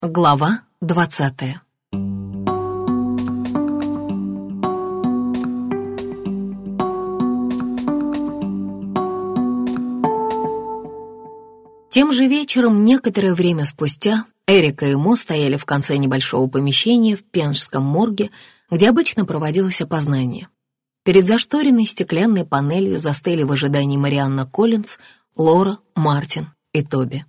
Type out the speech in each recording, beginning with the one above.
Глава двадцатая Тем же вечером, некоторое время спустя, Эрика и Мо стояли в конце небольшого помещения в Пенжском морге, где обычно проводилось опознание. Перед зашторенной стеклянной панелью застыли в ожидании Марианна Коллинз, Лора, Мартин и Тоби.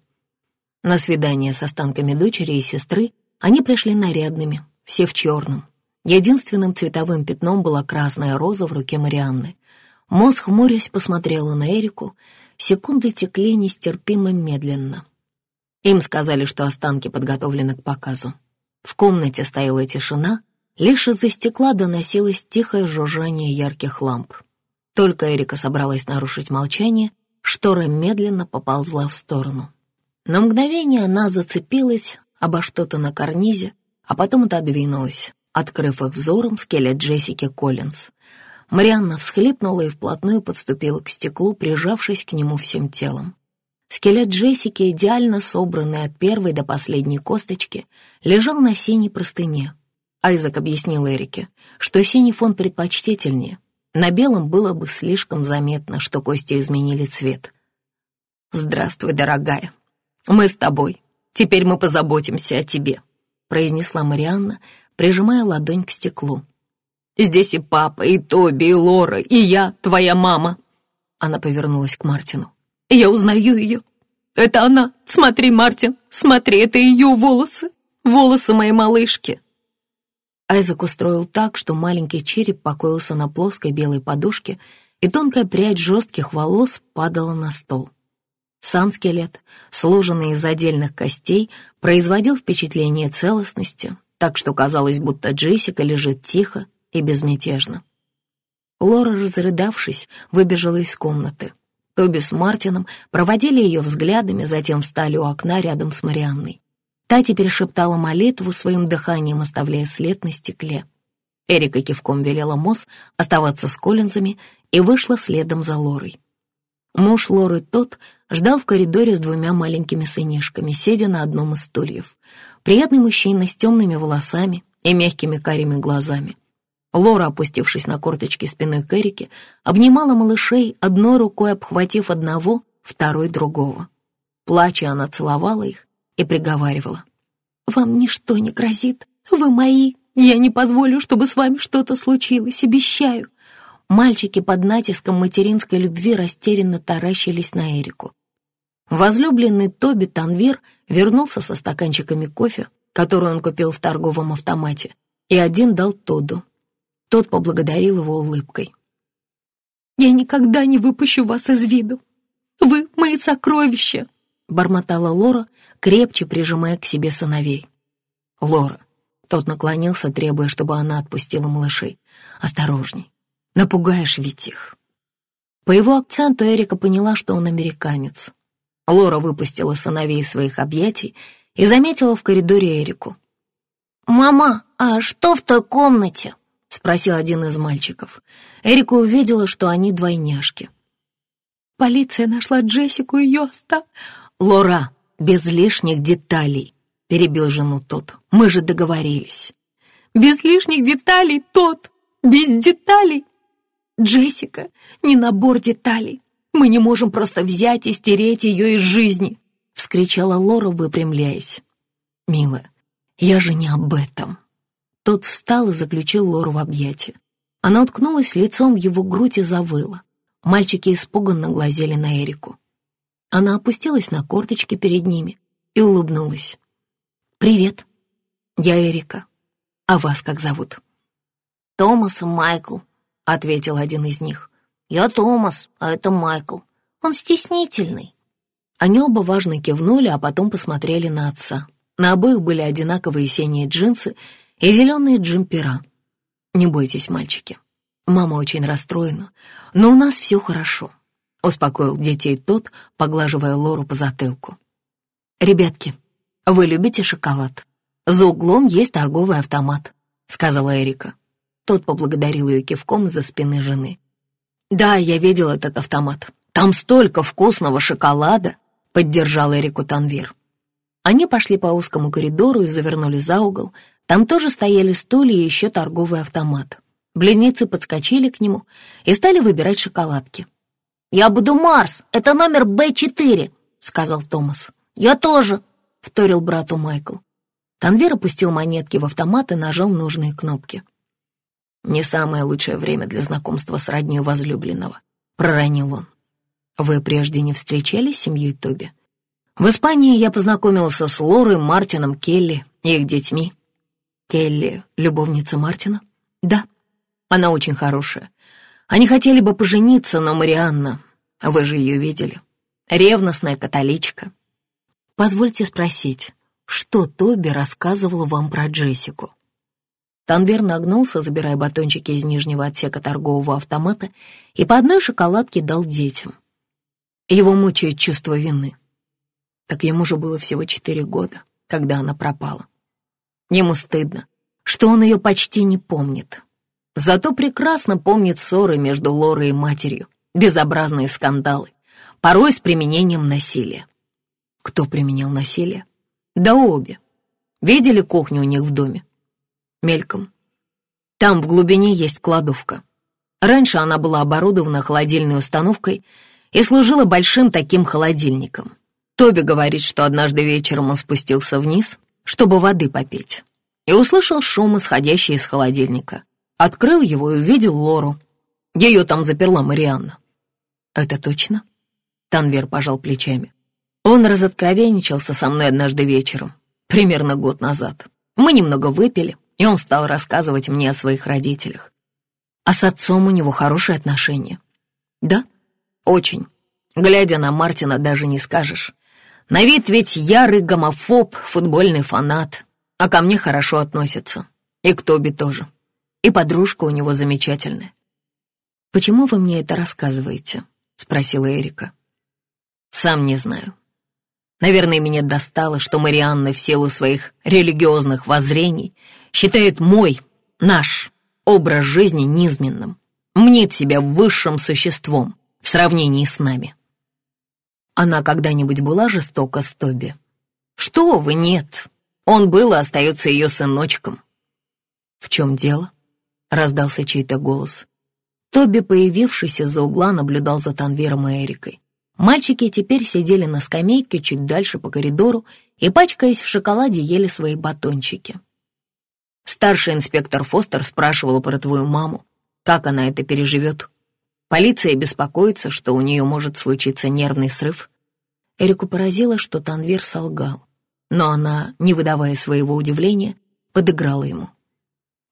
На свидание с останками дочери и сестры они пришли нарядными, все в черном. Единственным цветовым пятном была красная роза в руке Марианны. Мозг, хмурясь, посмотрела на Эрику. Секунды текли нестерпимо медленно. Им сказали, что останки подготовлены к показу. В комнате стояла тишина, лишь из-за стекла доносилось тихое жужжание ярких ламп. Только Эрика собралась нарушить молчание, штора медленно поползла в сторону. На мгновение она зацепилась обо что-то на карнизе, а потом отодвинулась, открыв их взором скелет Джессики Коллинз. Марианна всхлипнула и вплотную подступила к стеклу, прижавшись к нему всем телом. Скелет Джессики, идеально собранный от первой до последней косточки, лежал на синей простыне. Айзек объяснил Эрике, что синий фон предпочтительнее. На белом было бы слишком заметно, что кости изменили цвет. «Здравствуй, дорогая», «Мы с тобой. Теперь мы позаботимся о тебе», — произнесла Марианна, прижимая ладонь к стеклу. «Здесь и папа, и Тоби, и Лора, и я, твоя мама». Она повернулась к Мартину. «Я узнаю ее. Это она. Смотри, Мартин, смотри, это ее волосы. Волосы моей малышки». Айзек устроил так, что маленький череп покоился на плоской белой подушке, и тонкая прядь жестких волос падала на стол. Сам скелет, сложенный из отдельных костей, производил впечатление целостности, так что казалось, будто Джессика лежит тихо и безмятежно. Лора, разрыдавшись, выбежала из комнаты. Тоби с Мартином проводили ее взглядами, затем встали у окна рядом с Марианной. Та теперь шептала молитву, своим дыханием оставляя след на стекле. Эрика кивком велела Мосс оставаться с Коллинзами и вышла следом за Лорой. Муж Лоры тот ждал в коридоре с двумя маленькими сынишками, сидя на одном из стульев. Приятный мужчина с темными волосами и мягкими карими глазами. Лора, опустившись на корточки спиной к Эрике, обнимала малышей, одной рукой обхватив одного, второй другого. Плача, она целовала их и приговаривала. «Вам ничто не грозит. Вы мои. Я не позволю, чтобы с вами что-то случилось, обещаю. Мальчики под натиском материнской любви растерянно таращились на Эрику. Возлюбленный Тоби Танвир вернулся со стаканчиками кофе, который он купил в торговом автомате, и один дал Тоду. Тот поблагодарил его улыбкой. «Я никогда не выпущу вас из виду. Вы мои сокровища!» — бормотала Лора, крепче прижимая к себе сыновей. «Лора!» — тот наклонился, требуя, чтобы она отпустила малышей. «Осторожней, Напугаешь ведь их». По его акценту Эрика поняла, что он американец. Лора выпустила сыновей из своих объятий и заметила в коридоре Эрику. «Мама, а что в той комнате?» — спросил один из мальчиков. Эрика увидела, что они двойняшки. «Полиция нашла Джессику и ее оста...» «Лора, без лишних деталей», — перебил жену тот. «Мы же договорились». «Без лишних деталей, тот! Без деталей!» Джессика — не набор деталей. Мы не можем просто взять и стереть ее из жизни!» — вскричала Лора, выпрямляясь. «Милая, я же не об этом!» Тот встал и заключил Лору в объятия. Она уткнулась лицом в его грудь и завыла. Мальчики испуганно глазели на Эрику. Она опустилась на корточки перед ними и улыбнулась. «Привет, я Эрика. А вас как зовут?» «Томас и Майкл», — ответил один из них. «Я Томас, а это Майкл. Он стеснительный». Они оба важно кивнули, а потом посмотрели на отца. На обоих были одинаковые синие джинсы и зеленые джемпера. «Не бойтесь, мальчики. Мама очень расстроена, но у нас все хорошо», — успокоил детей тот, поглаживая Лору по затылку. «Ребятки, вы любите шоколад? За углом есть торговый автомат», — сказала Эрика. Тот поблагодарил ее кивком из-за спины жены. «Да, я видел этот автомат. Там столько вкусного шоколада!» — поддержал Эрику Танвир. Они пошли по узкому коридору и завернули за угол. Там тоже стояли стулья и еще торговый автомат. Близнецы подскочили к нему и стали выбирать шоколадки. «Я буду Марс, это номер Б4», — сказал Томас. «Я тоже», — вторил брату Майкл. Танвер опустил монетки в автомат и нажал нужные кнопки. «Не самое лучшее время для знакомства с роднёй возлюбленного», — проронил он. «Вы прежде не встречались с семьей Тоби?» «В Испании я познакомился с Лорой, Мартином, Келли и их детьми». «Келли — любовница Мартина?» «Да, она очень хорошая. Они хотели бы пожениться, но Марианна, вы же ее видели, ревностная католичка. Позвольте спросить, что Тоби рассказывала вам про Джессику?» Танвер нагнулся, забирая батончики из нижнего отсека торгового автомата и по одной шоколадке дал детям. Его мучает чувство вины. Так ему же было всего четыре года, когда она пропала. Ему стыдно, что он ее почти не помнит. Зато прекрасно помнит ссоры между Лорой и матерью, безобразные скандалы, порой с применением насилия. Кто применял насилие? Да обе. Видели кухню у них в доме? Мельком. Там в глубине есть кладовка. Раньше она была оборудована холодильной установкой и служила большим таким холодильником. Тоби говорит, что однажды вечером он спустился вниз, чтобы воды попить, и услышал шум, исходящий из холодильника. Открыл его и увидел Лору. Ее там заперла Марианна. «Это точно?» Танвер пожал плечами. Он разоткровенничался со мной однажды вечером, примерно год назад. Мы немного выпили, и он стал рассказывать мне о своих родителях. А с отцом у него хорошие отношения. Да, очень. Глядя на Мартина, даже не скажешь. На вид ведь ярый гомофоб, футбольный фанат, а ко мне хорошо относится. И к Тоби тоже. И подружка у него замечательная. «Почему вы мне это рассказываете?» — спросила Эрика. «Сам не знаю. Наверное, меня достало, что Марианна в силу своих религиозных воззрений считает мой, наш, образ жизни низменным, мнит себя высшим существом в сравнении с нами. Она когда-нибудь была жестока с Тоби? Что вы, нет. Он был и остается ее сыночком. В чем дело? Раздался чей-то голос. Тоби, появившийся за угла, наблюдал за Танвером и Эрикой. Мальчики теперь сидели на скамейке чуть дальше по коридору и, пачкаясь в шоколаде, ели свои батончики. Старший инспектор Фостер спрашивал про твою маму, как она это переживет. Полиция беспокоится, что у нее может случиться нервный срыв. Эрику поразило, что Танвер солгал, но она, не выдавая своего удивления, подыграла ему.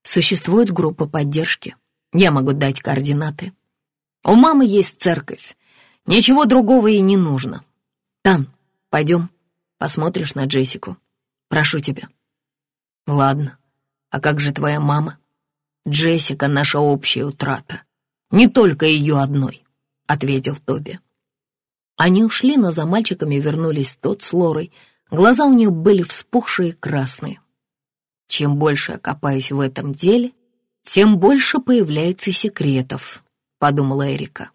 Существует группа поддержки. Я могу дать координаты. У мамы есть церковь. Ничего другого ей не нужно. Тан, пойдем, посмотришь на Джессику. Прошу тебя. Ладно. А как же твоя мама? Джессика — наша общая утрата. Не только ее одной, — ответил Тоби. Они ушли, но за мальчиками вернулись тот с Лорой. Глаза у нее были вспухшие и красные. Чем больше я копаюсь в этом деле, тем больше появляется секретов, — подумала Эрика.